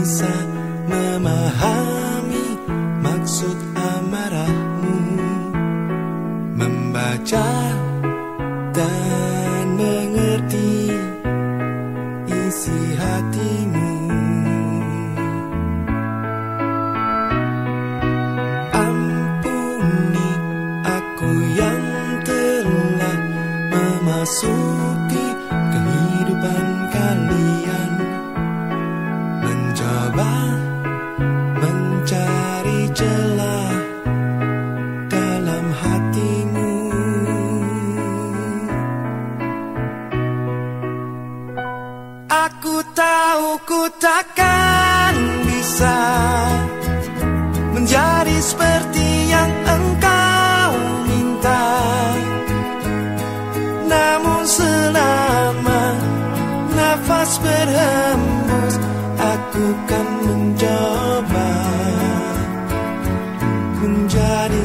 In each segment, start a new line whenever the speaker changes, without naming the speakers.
bisa memahami maksud amarahmu. Membaca dan mengerti isi hatimu. Ampuni aku yang telah memasuki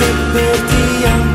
seperti yang